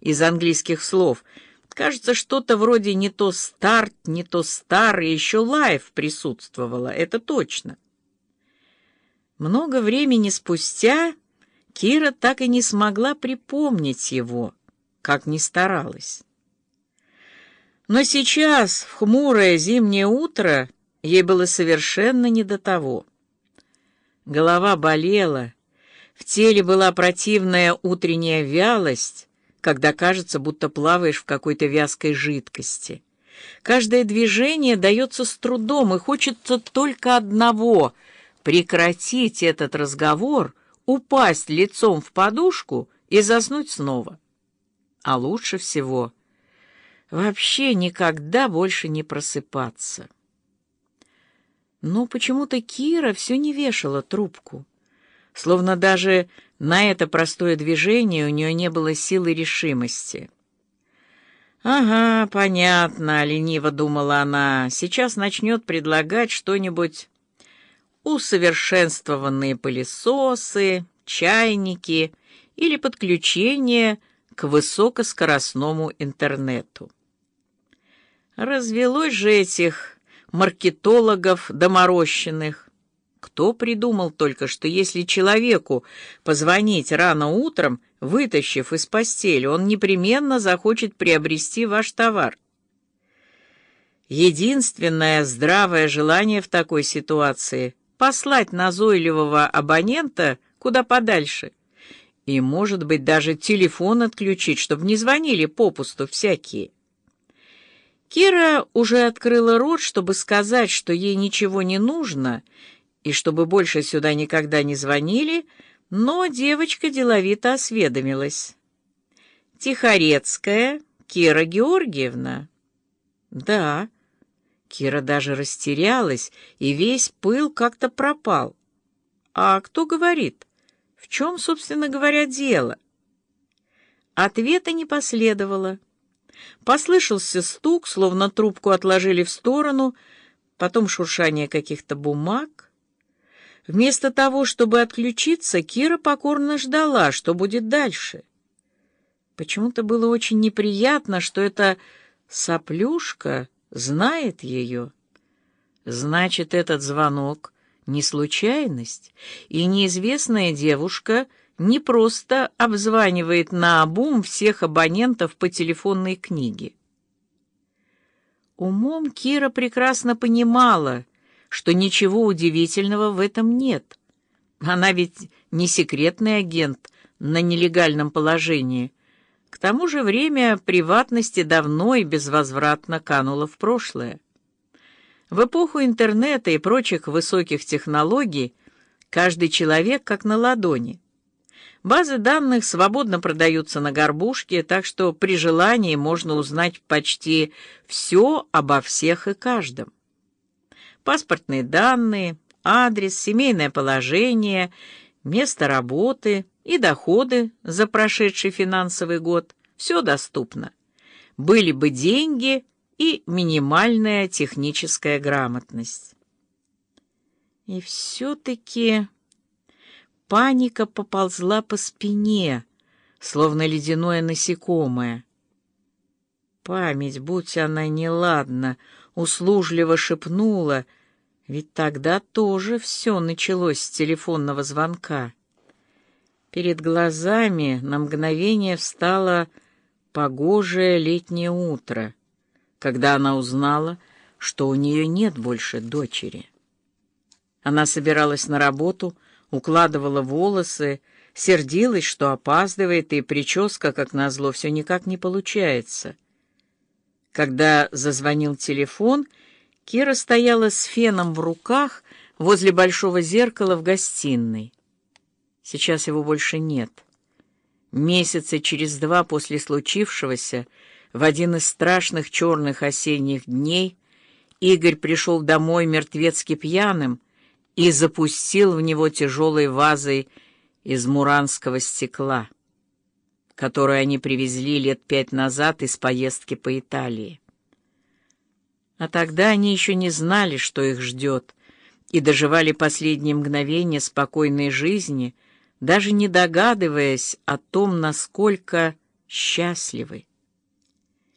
из английских слов. Кажется, что-то вроде не то «старт», не то «стар», и еще «лайф» присутствовало, это точно. Много времени спустя Кира так и не смогла припомнить его, как ни старалась. Но сейчас, в хмурое зимнее утро, ей было совершенно не до того. Голова болела, в теле была противная утренняя вялость, когда кажется, будто плаваешь в какой-то вязкой жидкости. Каждое движение дается с трудом, и хочется только одного — прекратить этот разговор, упасть лицом в подушку и заснуть снова. А лучше всего вообще никогда больше не просыпаться. Но почему-то Кира все не вешала трубку, словно даже на это простое движение у нее не было силы решимости. «Ага, понятно», — лениво думала она, — «сейчас начнет предлагать что-нибудь усовершенствованные пылесосы, чайники или подключение к высокоскоростному интернету. Развелось же этих маркетологов доморощенных. Кто придумал только, что если человеку позвонить рано утром, вытащив из постели, он непременно захочет приобрести ваш товар? Единственное здравое желание в такой ситуации послать назойливого абонента куда подальше. И, может быть, даже телефон отключить, чтобы не звонили попусту всякие. Кира уже открыла рот, чтобы сказать, что ей ничего не нужно, и чтобы больше сюда никогда не звонили, но девочка деловито осведомилась. «Тихорецкая Кира Георгиевна?» «Да». Кира даже растерялась, и весь пыл как-то пропал. «А кто говорит? В чем, собственно говоря, дело?» Ответа не последовало. Послышался стук, словно трубку отложили в сторону, потом шуршание каких-то бумаг. Вместо того, чтобы отключиться, Кира покорно ждала, что будет дальше. Почему-то было очень неприятно, что эта соплюшка знает ее. Значит, этот звонок не случайность, и неизвестная девушка не просто обзванивает на обум всех абонентов по телефонной книге. Умом Кира прекрасно понимала, что ничего удивительного в этом нет. Она ведь не секретный агент на нелегальном положении — к тому же время приватности давно и безвозвратно кануло в прошлое. В эпоху интернета и прочих высоких технологий каждый человек как на ладони. Базы данных свободно продаются на горбушке, так что при желании можно узнать почти все обо всех и каждом. Паспортные данные, адрес, семейное положение, место работы – и доходы за прошедший финансовый год. Все доступно. Были бы деньги и минимальная техническая грамотность. И все-таки паника поползла по спине, словно ледяное насекомое. Память, будь она неладна, услужливо шепнула, ведь тогда тоже все началось с телефонного звонка. Перед глазами на мгновение встало погожее летнее утро, когда она узнала, что у нее нет больше дочери. Она собиралась на работу, укладывала волосы, сердилась, что опаздывает, и прическа, как назло, все никак не получается. Когда зазвонил телефон, Кира стояла с феном в руках возле большого зеркала в гостиной. Сейчас его больше нет. Месяца через два после случившегося, в один из страшных черных осенних дней, Игорь пришел домой мертвецки пьяным и запустил в него тяжелой вазой из муранского стекла, которую они привезли лет пять назад из поездки по Италии. А тогда они еще не знали, что их ждет, и доживали последние мгновения спокойной жизни — даже не догадываясь о том, насколько счастливы.